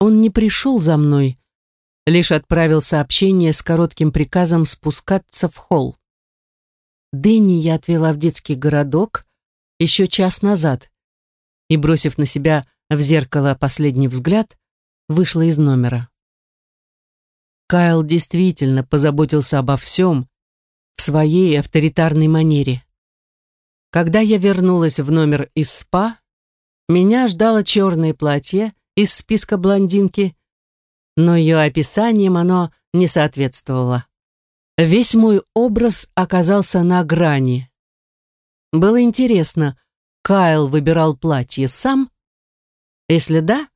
Он не пришел за мной, лишь отправил сообщение с коротким приказом спускаться в холл. Дэнни я отвела в детский городок еще час назад и, бросив на себя в зеркало последний взгляд, вышла из номера. Кайл действительно позаботился обо всем в своей авторитарной манере. Когда я вернулась в номер из СПА, меня ждало черное платье из списка блондинки, но ее описанием оно не соответствовало. Весь мой образ оказался на грани. Было интересно, Кайл выбирал платье сам? Если да,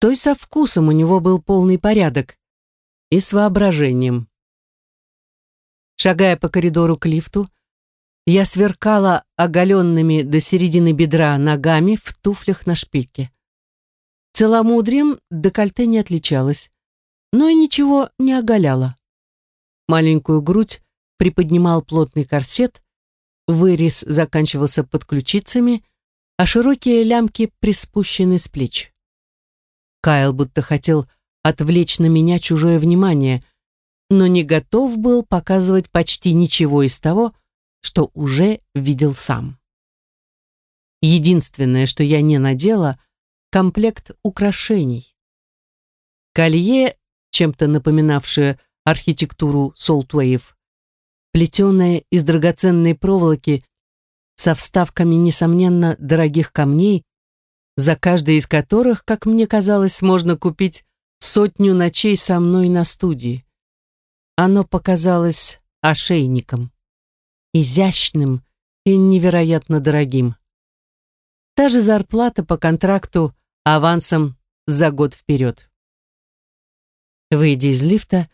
то и со вкусом у него был полный порядок и с воображением. Шагая по коридору к лифту, я сверкала оголенными до середины бедра ногами в туфлях на шпильке. Целомудрием декольте не отличалось, но и ничего не оголяло. Маленькую грудь приподнимал плотный корсет, вырез заканчивался под ключицами, а широкие лямки приспущены с плеч. Кайл будто хотел отвлечь на меня чужое внимание, но не готов был показывать почти ничего из того, что уже видел сам. Единственное, что я не надела, комплект украшений. Колье, чем-то напоминавшее архитектуру Солтуэев, плетеное из драгоценной проволоки со вставками, несомненно, дорогих камней, за каждый из которых, как мне казалось, можно купить сотню ночей со мной на студии. Оно показалось ошейником, изящным и невероятно дорогим. Та же зарплата по контракту авансом за год вперед. Выйдя из лифта,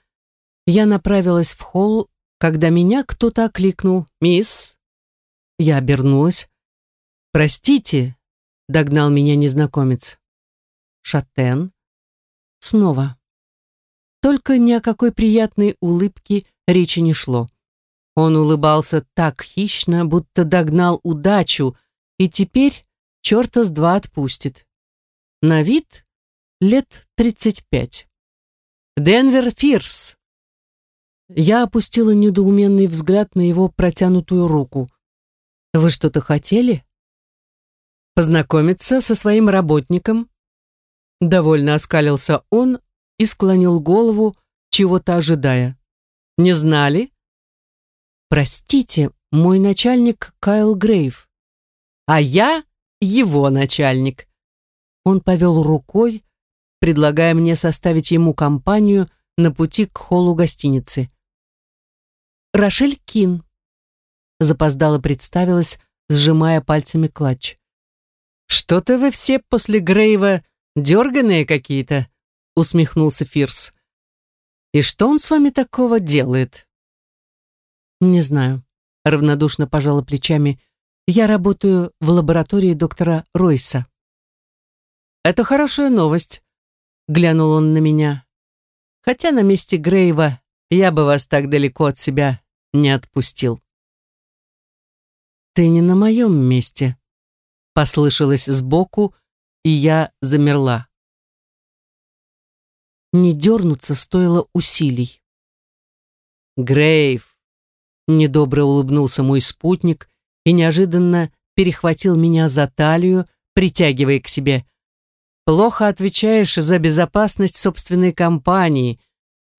я направилась в холл, когда меня кто-то окликнул. «Мисс?» Я обернулась. «Простите», — догнал меня незнакомец. «Шатен?» Снова. Только ни о какой приятной улыбке речи не шло. Он улыбался так хищно, будто догнал удачу, и теперь черта с два отпустит. На вид лет тридцать пять. «Денвер Фирс!» Я опустила недоуменный взгляд на его протянутую руку. «Вы что-то хотели?» «Познакомиться со своим работником?» Довольно оскалился он и склонил голову, чего-то ожидая. «Не знали?» «Простите, мой начальник Кайл Грейв, а я его начальник». Он повел рукой, предлагая мне составить ему компанию на пути к холлу гостиницы. Рошель Кин. Запоздало представилась, сжимая пальцами клатч. «Что-то вы все после Грейва дерганые какие-то», усмехнулся Фирс. «И что он с вами такого делает?» «Не знаю», равнодушно пожала плечами. «Я работаю в лаборатории доктора Ройса». «Это хорошая новость», глянул он на меня. «Хотя на месте Грейва я бы вас так далеко от себя не отпустил. «Ты не на моем месте», — послышалось сбоку, и я замерла. Не дернуться стоило усилий. «Грейв», — недобро улыбнулся мой спутник и неожиданно перехватил меня за талию, притягивая к себе. «Плохо отвечаешь за безопасность собственной компании»,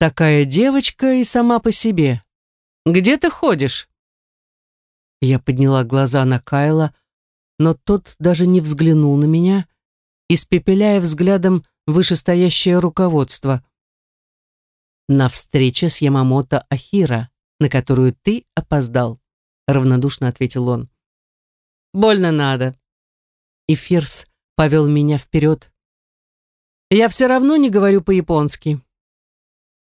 Такая девочка и сама по себе. Где ты ходишь?» Я подняла глаза на Кайла, но тот даже не взглянул на меня, испепеляя взглядом вышестоящее руководство. «На встрече с Ямамото Ахира, на которую ты опоздал», равнодушно ответил он. «Больно надо». И Фирс повел меня вперед. «Я все равно не говорю по-японски.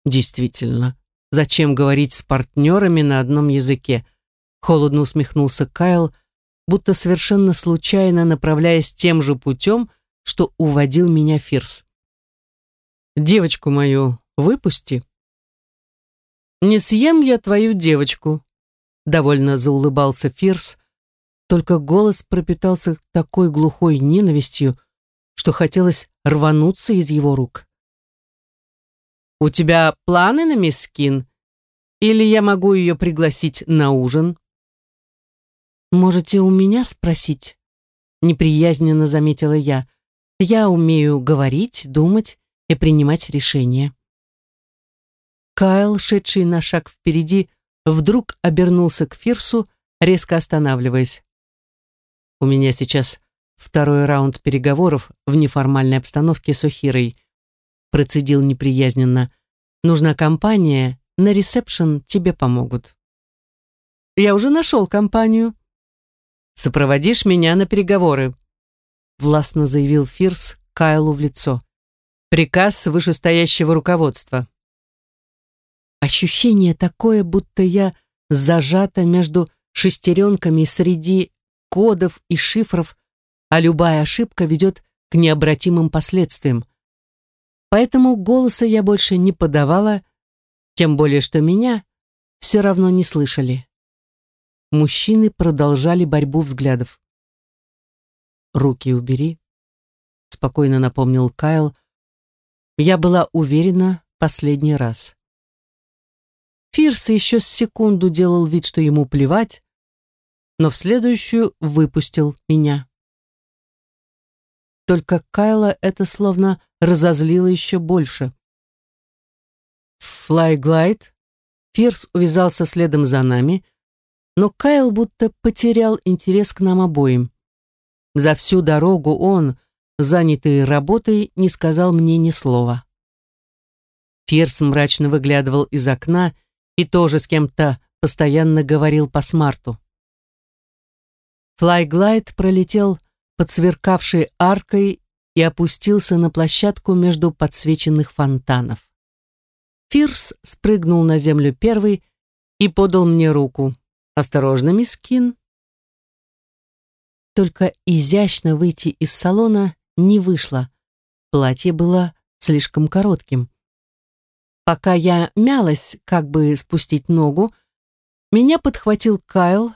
Действительно, зачем говорить с партнерами на одном языке? Холодно усмехнулся Кайл, будто совершенно случайно направляясь тем же путем, что уводил меня Фирс. «Девочку мою выпусти». «Не съем я твою девочку», — довольно заулыбался Фирс, только голос пропитался такой глухой ненавистью, что хотелось рвануться из его рук. «У тебя планы на мисс Кин? Или я могу ее пригласить на ужин?» «Можете у меня спросить?» Неприязненно заметила я. «Я умею говорить, думать и принимать решения». Кайл, шедший на шаг впереди, вдруг обернулся к Фирсу, резко останавливаясь. «У меня сейчас второй раунд переговоров в неформальной обстановке с Охирой», процедил неприязненно. «Нужна компания, на ресепшн тебе помогут». «Я уже нашел компанию», Сопроводишь меня на переговоры», властно заявил Фирс Кайлу в лицо. Приказ вышестоящего руководства. Ощущение такое, будто я зажата между шестеренками среди кодов и шифров, а любая ошибка ведет к необратимым последствиям. Поэтому голоса я больше не подавала, тем более что меня все равно не слышали мужчины продолжали борьбу взглядов. «Руки убери», — спокойно напомнил Кайл. Я была уверена последний раз. Фирс еще с секунду делал вид, что ему плевать, но в следующую выпустил меня. Только Кайла это словно разозлило еще больше. Флайглайд Фирс увязался следом за нами, но Кайл будто потерял интерес к нам обоим. За всю дорогу он, занятый работой, не сказал мне ни слова. Фирс мрачно выглядывал из окна и тоже с кем-то постоянно говорил по смарту. Флайглайд пролетел под сверкавшей аркой и опустился на площадку между подсвеченных фонтанов. Фирс спрыгнул на землю первый и подал мне руку. Осторожно, мисс Кин. Только изящно выйти из салона не вышло. Платье было слишком коротким. Пока я мялась, как бы спустить ногу, меня подхватил Кайл,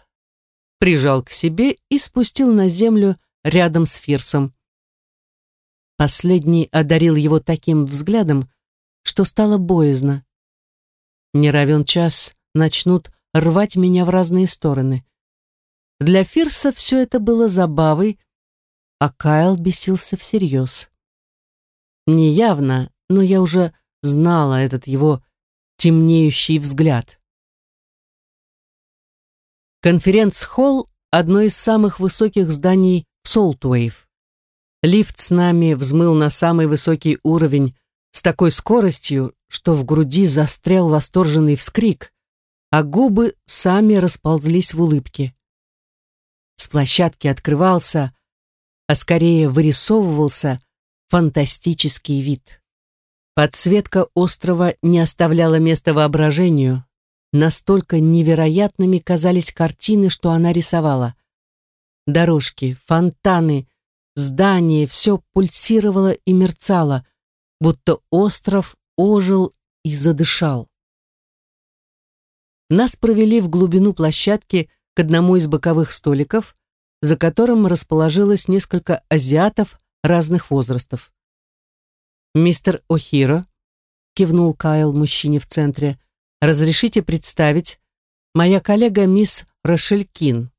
прижал к себе и спустил на землю рядом с Фирсом. Последний одарил его таким взглядом, что стало боязно. Не равен час начнут рвать меня в разные стороны. Для Фирса все это было забавой, а Кайл бесился всерьез. Неявно, но я уже знала этот его темнеющий взгляд. Конференц-холл — одно из самых высоких зданий Солтуэйв. Лифт с нами взмыл на самый высокий уровень с такой скоростью, что в груди застрял восторженный вскрик а губы сами расползлись в улыбке. С площадки открывался, а скорее вырисовывался фантастический вид. Подсветка острова не оставляла места воображению. Настолько невероятными казались картины, что она рисовала. Дорожки, фонтаны, здания — все пульсировало и мерцало, будто остров ожил и задышал. Нас провели в глубину площадки к одному из боковых столиков, за которым расположилось несколько азиатов разных возрастов. «Мистер О'Хиро», — кивнул Кайл мужчине в центре, — «разрешите представить моя коллега мисс Рошель Кин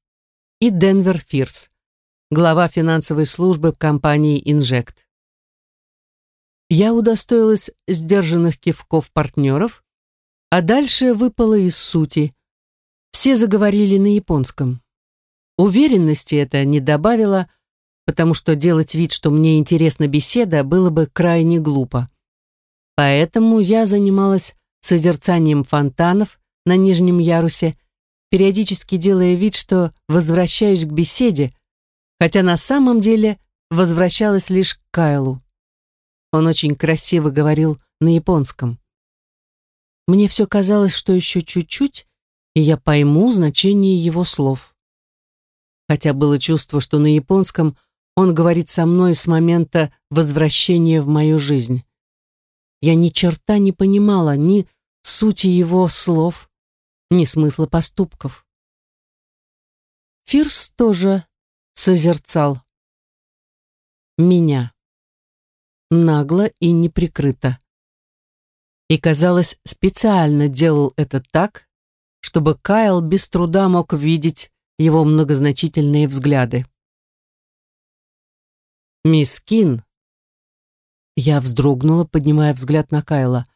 и Денвер Фирс, глава финансовой службы компании «Инжект». Я удостоилась сдержанных кивков партнеров, а дальше выпало из сути. Все заговорили на японском. Уверенности это не добавило, потому что делать вид, что мне интересна беседа, было бы крайне глупо. Поэтому я занималась созерцанием фонтанов на нижнем ярусе, периодически делая вид, что возвращаюсь к беседе, хотя на самом деле возвращалась лишь к Кайлу. Он очень красиво говорил на японском. Мне все казалось, что еще чуть-чуть, и я пойму значение его слов. Хотя было чувство, что на японском он говорит со мной с момента возвращения в мою жизнь. Я ни черта не понимала ни сути его слов, ни смысла поступков. Фирс тоже созерцал меня. нагло и неприкрыто. И, казалось, специально делал это так, чтобы Кайл без труда мог видеть его многозначительные взгляды. «Мисс Кин», я вздрогнула, поднимая взгляд на Кайла.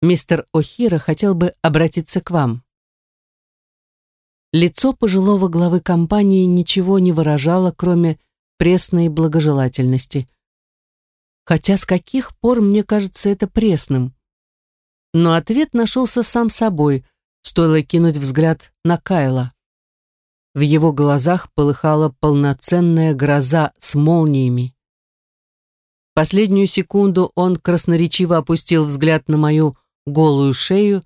«Мистер О'Хира хотел бы обратиться к вам». Лицо пожилого главы компании ничего не выражало, кроме пресной благожелательности. Хотя с каких пор мне кажется это пресным? Но ответ нашелся сам собой, стоило кинуть взгляд на Кайла. В его глазах полыхала полноценная гроза с молниями. Последнюю секунду он красноречиво опустил взгляд на мою голую шею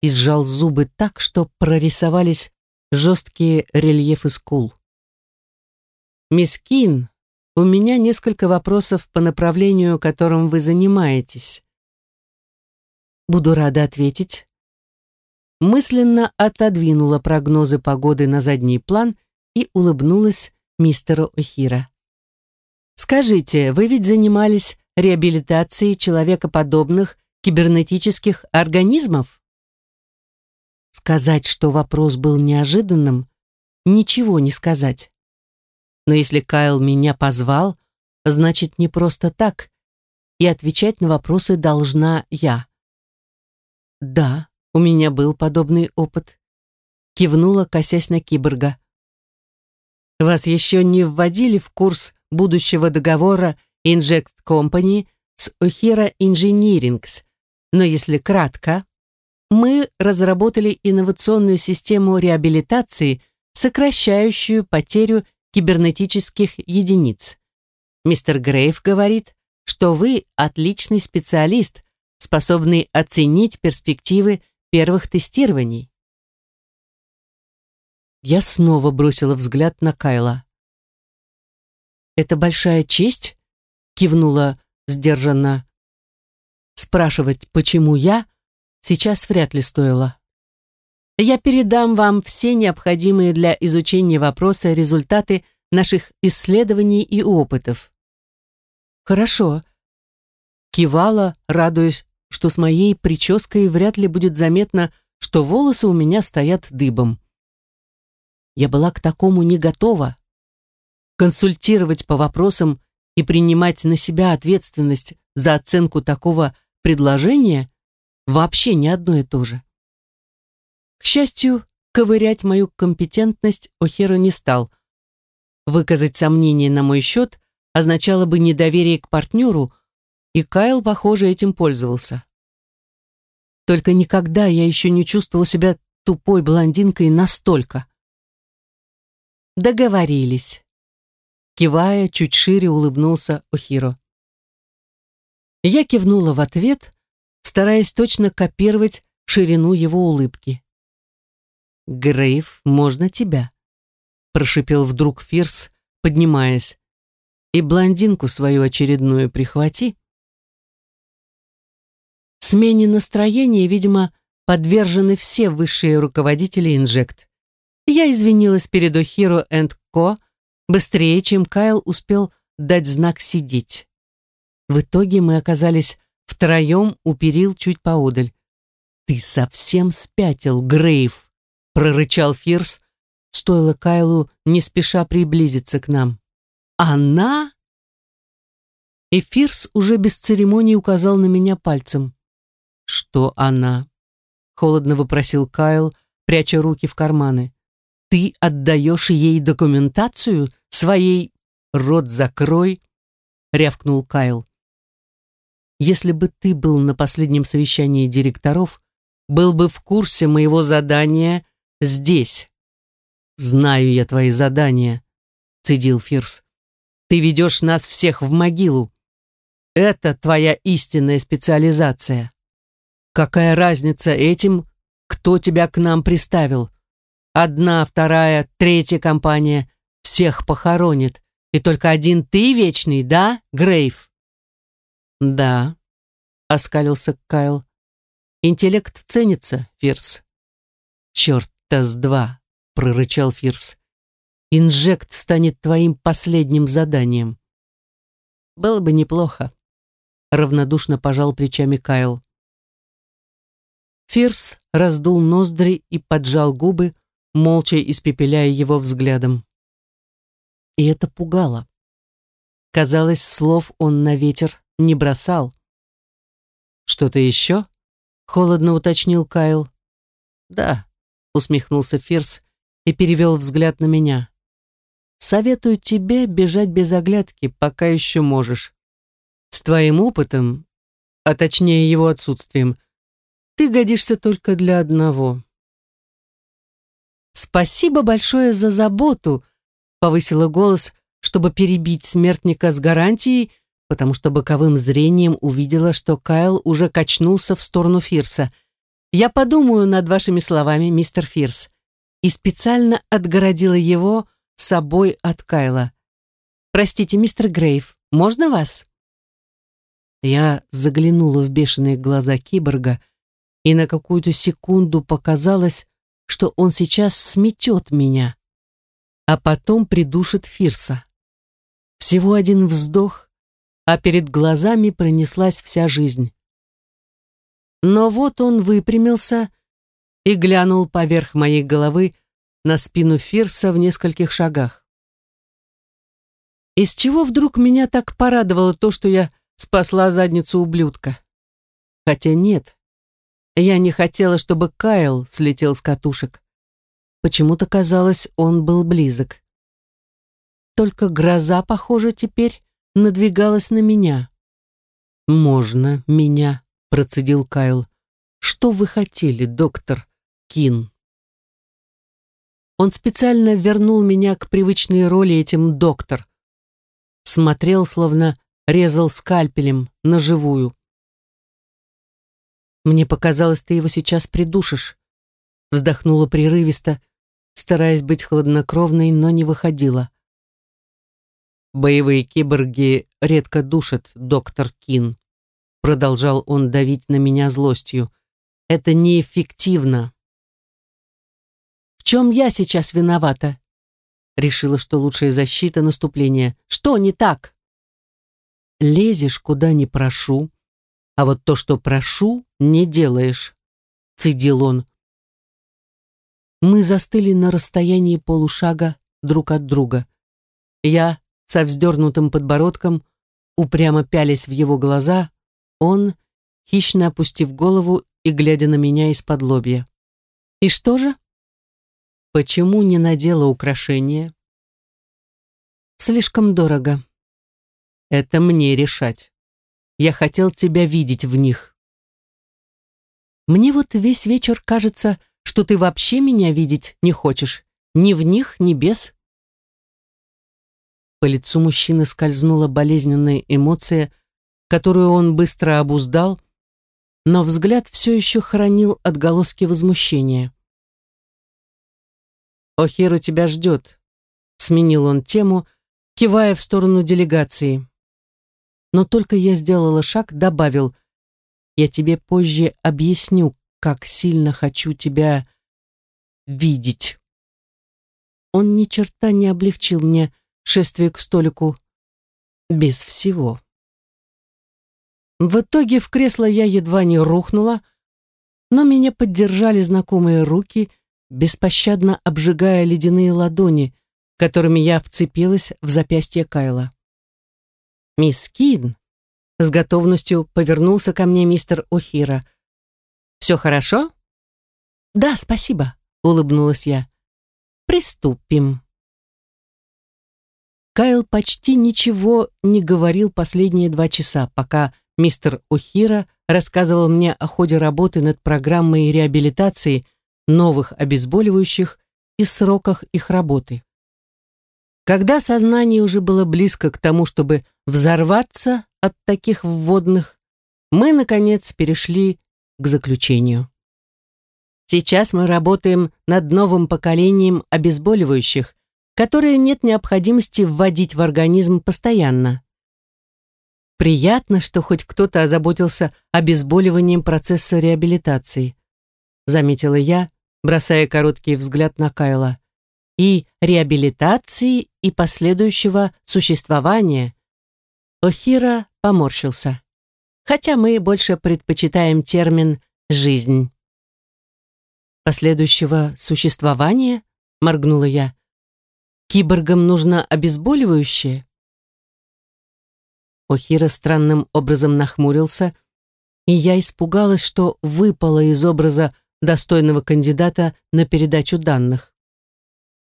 и сжал зубы так, что прорисовались жесткие рельефы скул. «Мисс Кин, у меня несколько вопросов по направлению, которым вы занимаетесь». «Буду рада ответить». Мысленно отодвинула прогнозы погоды на задний план и улыбнулась мистеру Охира. «Скажите, вы ведь занимались реабилитацией человекоподобных кибернетических организмов?» Сказать, что вопрос был неожиданным, ничего не сказать. Но если Кайл меня позвал, значит не просто так, и отвечать на вопросы должна я. Да, у меня был подобный опыт. Кивнула, косясь на киборга. Вас еще не вводили в курс будущего договора Inject Company с O'Hara Engineerings, но если кратко, мы разработали инновационную систему реабилитации, сокращающую потерю кибернетических единиц. Мистер Грейв говорит, что вы отличный специалист, способный оценить перспективы первых тестирований. Я снова бросила взгляд на Кайла. «Это большая честь?» — кивнула сдержанно. Спрашивать, почему я, сейчас вряд ли стоило. Я передам вам все необходимые для изучения вопроса результаты наших исследований и опытов. Хорошо. Кивала, радуясь, что с моей прической вряд ли будет заметно, что волосы у меня стоят дыбом. Я была к такому не готова. Консультировать по вопросам и принимать на себя ответственность за оценку такого предложения вообще не одно и то же. К счастью, ковырять мою компетентность Охера не стал. Выказать сомнение на мой счет означало бы недоверие к партнеру, и Кайл, похоже, этим пользовался. Только никогда я еще не чувствовал себя тупой блондинкой настолько. Договорились. Кивая, чуть шире улыбнулся Охиро. Я кивнула в ответ, стараясь точно копировать ширину его улыбки. «Грейв, можно тебя?» прошипел вдруг Фирс, поднимаясь. «И блондинку свою очередную прихвати». Смене настроения, видимо, подвержены все высшие руководители Инжект. Я извинилась перед Охиро энд Ко быстрее, чем Кайл успел дать знак сидеть. В итоге мы оказались втроем у чуть поодаль. «Ты совсем спятил, Грейв!» — прорычал Фирс, стоило Кайлу не спеша приблизиться к нам. «Она?» И Фирс уже без церемонии указал на меня пальцем. «Что она?» — холодно вопросил Кайл, пряча руки в карманы. «Ты отдаешь ей документацию своей...» «Рот закрой!» — рявкнул Кайл. Если бы ты был на последнем совещании директоров, был бы в курсе моего задания здесь. Знаю я твои задания, цедил Фирс. Ты ведешь нас всех в могилу. Это твоя истинная специализация. Какая разница этим, кто тебя к нам приставил? Одна, вторая, третья компания всех похоронит, и только один ты вечный, да, Грейв? «Да», — оскалился Кайл. «Интеллект ценится, Фирс». «Черт-то с два», — прорычал Фирс. «Инжект станет твоим последним заданием». «Было бы неплохо», равнодушно пожал плечами Кайл. Фирс раздул ноздри и поджал губы, молча испепеляя его взглядом. И это пугало. Казалось, слов он на ветер не бросал. «Что-то еще?» — холодно уточнил Кайл. «Да», — усмехнулся Фирс и перевел взгляд на меня. «Советую тебе бежать без оглядки, пока еще можешь. С твоим опытом, а точнее его отсутствием, ты годишься только для одного». «Спасибо большое за заботу», — повысила голос, чтобы перебить смертника с гарантией, потому что боковым зрением увидела, что Кайл уже качнулся в сторону Фирса. «Я подумаю над вашими словами, мистер Фирс», и специально отгородила его собой от Кайла. «Простите, мистер Грейв, можно вас?» Я заглянула в бешеные глаза киборга, и на какую-то секунду показалось, что он сейчас сметет меня, а потом придушит Фирса. Всего один вздох, а перед глазами пронеслась вся жизнь. Но вот он выпрямился и глянул поверх моей головы на спину Фирса в нескольких шагах. Из чего вдруг меня так порадовало то, что я спасла задницу ублюдка? Хотя нет, я не хотела, чтобы Кайл слетел с катушек. Почему-то казалось, он был близок. Только гроза, похоже, теперь надвигалась на меня. «Можно меня», — процедил Кайл. «Что вы хотели, доктор Кин?» Он специально вернул меня к привычной роли этим доктор. Смотрел, словно резал скальпелем, на живую. Мне показалось, ты его сейчас придушишь. Вздохнула прерывисто, стараясь быть хладнокровной, но не выходила. Боевые киборги редко душат, доктор Кин. Продолжал он давить на меня злостью. Это неэффективно. В чем я сейчас виновата? Решила, что лучшая защита наступления. Что не так? Лезешь, куда не прошу, а вот то, что прошу, не делаешь», — цедил он. Мы застыли на расстоянии полушага друг от друга. Я со вздернутым подбородком, упрямо пялись в его глаза, он, хищно опустив голову и глядя на меня из-под лобья. «И что же?» «Почему не надела украшения?» «Слишком дорого». «Это мне решать». Я хотел тебя видеть в них. Мне вот весь вечер кажется, что ты вообще меня видеть не хочешь. Ни в них, ни без. По лицу мужчины скользнула болезненная эмоция, которую он быстро обуздал, но взгляд все еще хранил отголоски возмущения. «Охеру тебя ждет», — сменил он тему, кивая в сторону делегации но только я сделала шаг, добавил, «Я тебе позже объясню, как сильно хочу тебя видеть». Он ни черта не облегчил мне шествие к столику без всего. В итоге в кресло я едва не рухнула, но меня поддержали знакомые руки, беспощадно обжигая ледяные ладони, которыми я вцепилась в запястье Кайла. «Мисс Кин!» С готовностью повернулся ко мне мистер О'Хира. «Все хорошо?» «Да, спасибо», — улыбнулась я. «Приступим». Кайл почти ничего не говорил последние два часа, пока мистер О'Хира рассказывал мне о ходе работы над программой реабилитации новых обезболивающих и сроках их работы. Когда сознание уже было близко к тому, чтобы взорваться от таких вводных, мы, наконец, перешли к заключению. Сейчас мы работаем над новым поколением обезболивающих, которые нет необходимости вводить в организм постоянно. Приятно, что хоть кто-то озаботился обезболиванием процесса реабилитации, заметила я, бросая короткий взгляд на Кайла и реабилитации и последующего существования. Охира поморщился. хотя мы больше предпочитаем термин «жизнь». «Последующего существования?» — моргнула я. «Киборгам нужно обезболивающее?» Охира странным образом нахмурился, и я испугалась, что выпала из образа достойного кандидата на передачу данных.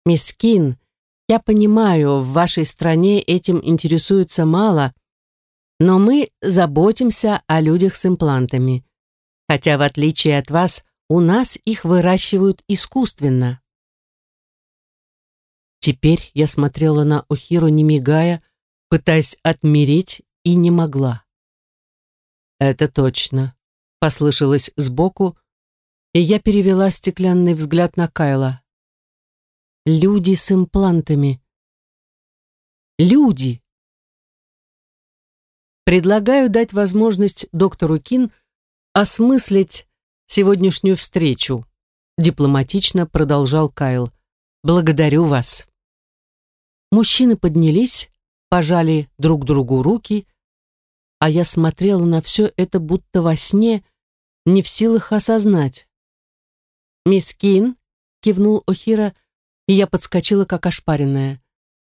«Мисс Кин, я понимаю, в вашей стране этим интересуются мало, но мы заботимся о людях с имплантами. Хотя, в отличие от вас, у нас их выращивают искусственно». Теперь я смотрела на Охиру, не мигая, пытаясь отмереть, и не могла. «Это точно», — послышалось сбоку, и я перевела стеклянный взгляд на Кайла. «Люди с имплантами. Люди!» Предлагаю дать возможность доктору Кин осмыслить сегодняшнюю встречу, дипломатично продолжал Кайл. Благодарю вас. Мужчины поднялись, пожали друг другу руки, а я смотрела на все это будто во сне, не в силах осознать. «Мисс Кин», — кивнул Охира, и я подскочила, как ошпаренная.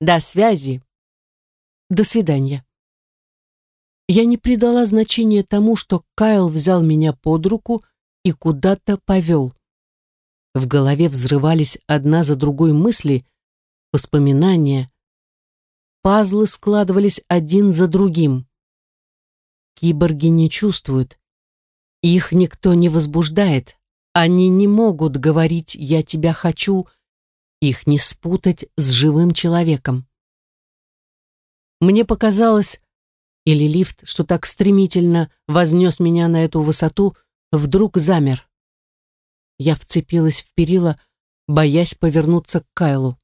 «До связи». «До свидания». Я не придала значения тому, что Кайл взял меня под руку и куда-то повел. В голове взрывались одна за другой мысли, воспоминания, Пазлы складывались один за другим. Киборги не чувствуют. Их никто не возбуждает. Они не могут говорить «я тебя хочу», их не спутать с живым человеком. Мне показалось, или лифт, что так стремительно вознес меня на эту высоту, вдруг замер. Я вцепилась в перила, боясь повернуться к Кайлу.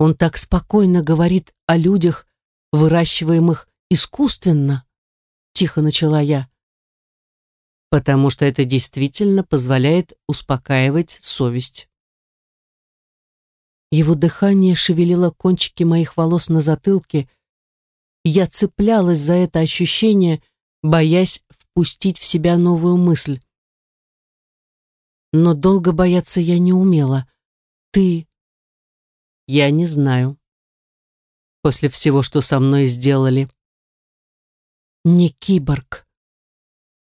Он так спокойно говорит о людях, выращиваемых искусственно, тихо начала я. Потому что это действительно позволяет успокаивать совесть. Его дыхание шевелило кончики моих волос на затылке. Я цеплялась за это ощущение, боясь впустить в себя новую мысль. Но долго бояться я не умела. Ты я не знаю. После всего, что со мной сделали. Не киборг.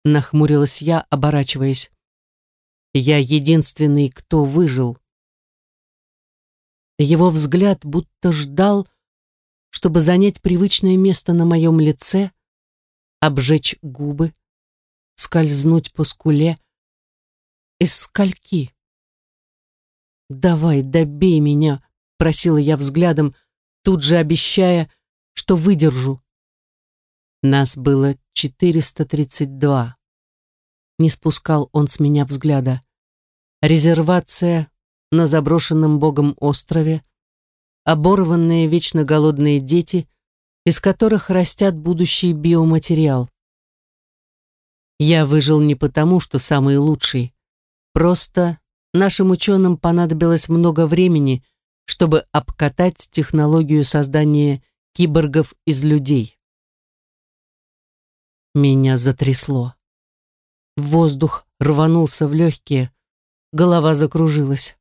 Нахмурилась я, оборачиваясь. Я единственный, кто выжил. Его взгляд будто ждал, чтобы занять привычное место на моем лице, обжечь губы, скользнуть по скуле. Из скольки? Давай, добей меня, Просила я взглядом, тут же обещая, что выдержу. Нас было 432. Не спускал он с меня взгляда. Резервация на заброшенном богом острове, оборванные вечно голодные дети, из которых растят будущий биоматериал. Я выжил не потому, что самый лучший. Просто нашим ученым понадобилось много времени, чтобы обкатать технологию создания киборгов из людей. Меня затрясло. Воздух рванулся в легкие, голова закружилась.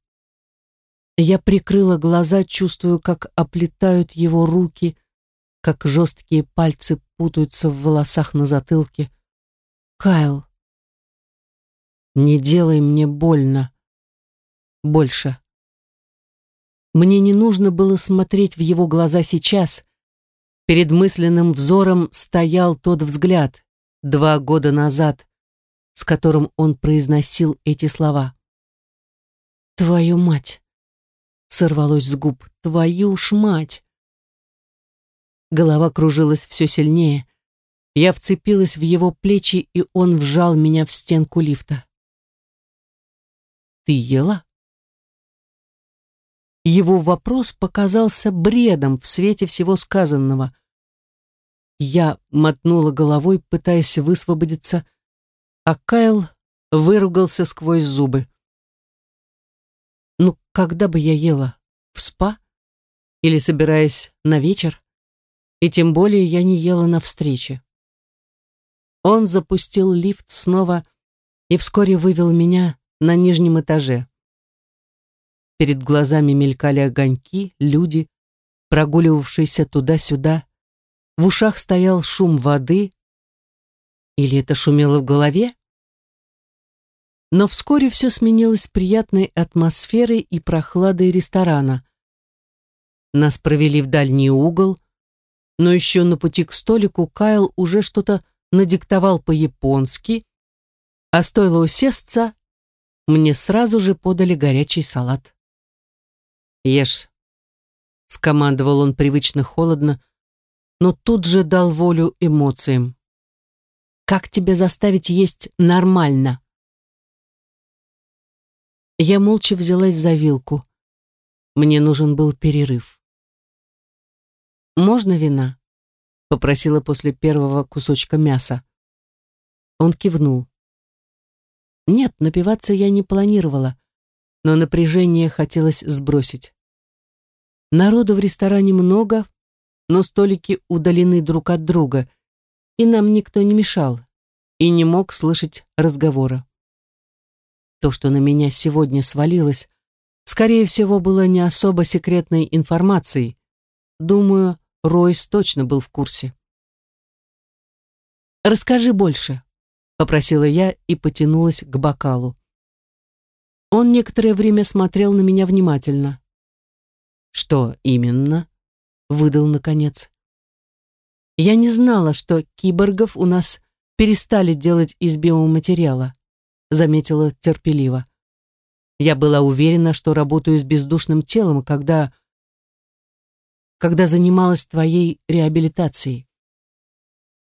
Я прикрыла глаза, чувствую, как оплетают его руки, как жесткие пальцы путаются в волосах на затылке. Кайл, не делай мне больно. Больше. Мне не нужно было смотреть в его глаза сейчас. Перед мысленным взором стоял тот взгляд два года назад, с которым он произносил эти слова. «Твою мать!» — сорвалось с губ. «Твою ж мать!» Голова кружилась все сильнее. Я вцепилась в его плечи, и он вжал меня в стенку лифта. «Ты ела?» Его вопрос показался бредом в свете всего сказанного. Я мотнула головой, пытаясь высвободиться, а Кайл выругался сквозь зубы. Ну, когда бы я ела? В спа? Или собираясь на вечер? И тем более я не ела на встрече. Он запустил лифт снова и вскоре вывел меня на нижнем этаже. Перед глазами мелькали огоньки, люди, прогуливавшиеся туда-сюда. В ушах стоял шум воды. Или это шумело в голове? Но вскоре все сменилось приятной атмосферой и прохладой ресторана. Нас провели в дальний угол, но еще на пути к столику Кайл уже что-то надиктовал по-японски, а стоило усесться, мне сразу же подали горячий салат. «Ешь», — скомандовал он привычно холодно, но тут же дал волю эмоциям. «Как тебе заставить есть нормально?» Я молча взялась за вилку. Мне нужен был перерыв. «Можно вина?» — попросила после первого кусочка мяса. Он кивнул. Нет, напиваться я не планировала, но напряжение хотелось сбросить. Народу в ресторане много, но столики удалены друг от друга, и нам никто не мешал и не мог слышать разговора. То, что на меня сегодня свалилось, скорее всего, было не особо секретной информацией. Думаю, Ройс точно был в курсе. «Расскажи больше», — попросила я и потянулась к бокалу. Он некоторое время смотрел на меня внимательно. «Что именно?» — выдал наконец. «Я не знала, что киборгов у нас перестали делать из биоматериала», — заметила терпеливо. «Я была уверена, что работаю с бездушным телом, когда когда занималась твоей реабилитацией.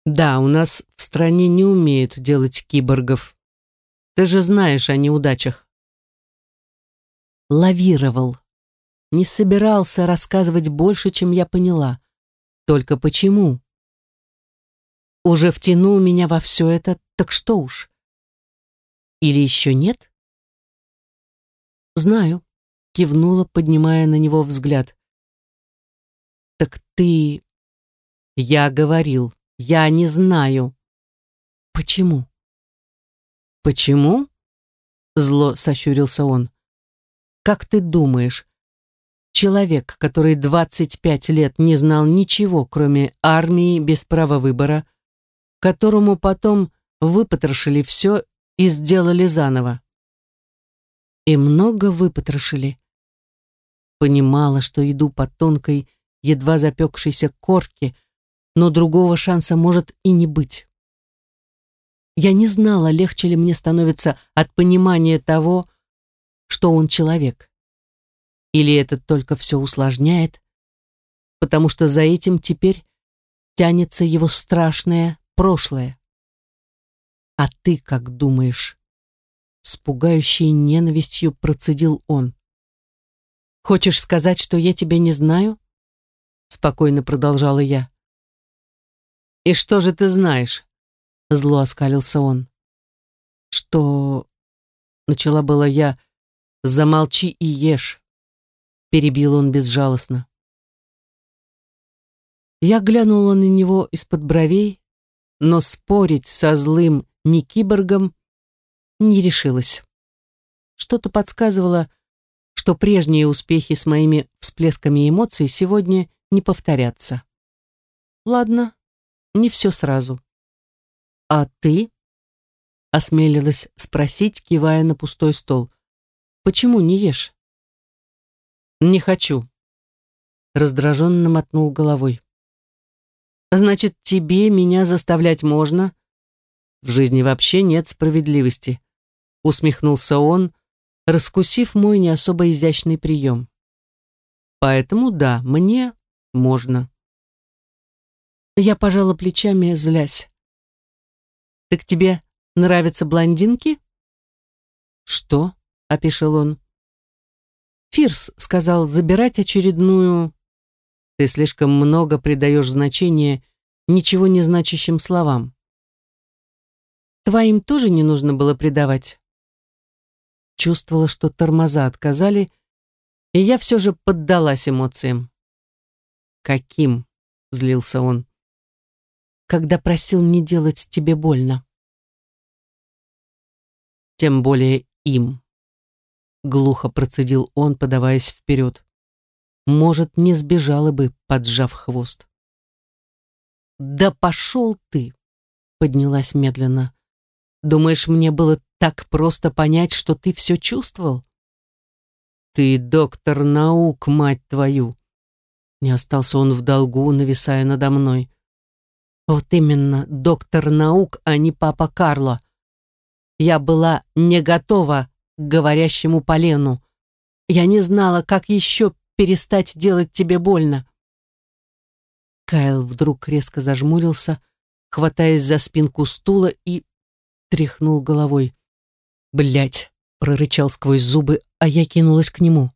Да, у нас в стране не умеют делать киборгов. Ты же знаешь о неудачах. Лавировал. Не собирался рассказывать больше, чем я поняла. Только почему? Уже втянул меня во все это, так что уж. Или еще нет? Знаю, кивнула, поднимая на него взгляд. «Так ты...» «Я говорил, я не знаю». «Почему?» «Почему?» Зло сощурился он. «Как ты думаешь, человек, который 25 лет не знал ничего, кроме армии без права выбора, которому потом выпотрошили все и сделали заново. И много выпотрошили. Понимала, что иду по тонкой едва запекшейся корки, но другого шанса может и не быть. Я не знала, легче ли мне становится от понимания того, что он человек. Или это только все усложняет, потому что за этим теперь тянется его страшное прошлое. А ты как думаешь? С пугающей ненавистью процедил он. Хочешь сказать, что я тебя не знаю? спокойно продолжала я. «И что же ты знаешь?» Зло оскалился он. «Что...» Начала была я. «Замолчи и ешь», перебил он безжалостно. Я глянула на него из-под бровей, но спорить со злым не киборгом не решилась. Что-то подсказывало, что прежние успехи с моими всплесками эмоций сегодня не повторяться. Ладно, не все сразу. А ты? Осмелилась спросить, кивая на пустой стол. Почему не ешь? Не хочу. Раздраженно мотнул головой. Значит, тебе меня заставлять можно? В жизни вообще нет справедливости. Усмехнулся он, раскусив мой не особо изящный прием. Поэтому да, мне можно. Я пожала плечами, злясь. «Так тебе нравятся блондинки?» «Что?» — опешил он. Фирс сказал забирать очередную... Ты слишком много придаешь значения ничего не значащим словам. Твоим тоже не нужно было придавать. Чувствовала, что тормоза отказали, и я все же поддалась эмоциям. «Каким?» — злился он. когда просил не делать тебе больно. Тем более им. Глухо процедил он, подаваясь вперед. Может, не сбежала бы, поджав хвост. «Да пошел ты!» — поднялась медленно. «Думаешь, мне было так просто понять, что ты все чувствовал?» «Ты доктор наук, мать твою!» Не остался он в долгу, нависая надо мной. Вот именно, доктор наук, а не папа Карло. Я была не готова к говорящему полену. Я не знала, как еще перестать делать тебе больно. Кайл вдруг резко зажмурился, хватаясь за спинку стула и тряхнул головой. Блять, прорычал сквозь зубы, а я кинулась к нему.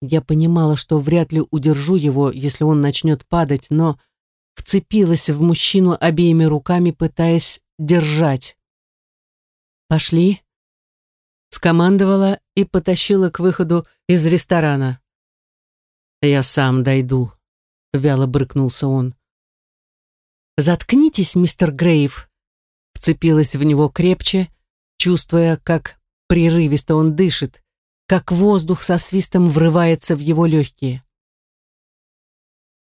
Я понимала, что вряд ли удержу его, если он начнет падать, но вцепилась в мужчину обеими руками, пытаясь держать. «Пошли», — скомандовала и потащила к выходу из ресторана. «Я сам дойду», — вяло брыкнулся он. «Заткнитесь, мистер Грейв», — вцепилась в него крепче, чувствуя, как прерывисто он дышит, как воздух со свистом врывается в его легкие.